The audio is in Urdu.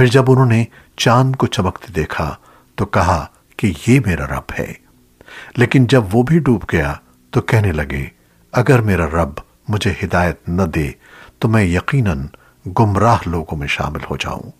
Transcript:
پھر جب انہوں نے چاند کو چمکتے دیکھا تو کہا کہ یہ میرا رب ہے۔ لیکن جب وہ بھی ڈوب گیا تو کہنے لگے، اگر میرا رب مجھے ہدایت نہ دے تو میں یقیناً گمراہ لوگوں میں شامل ہو جاؤں۔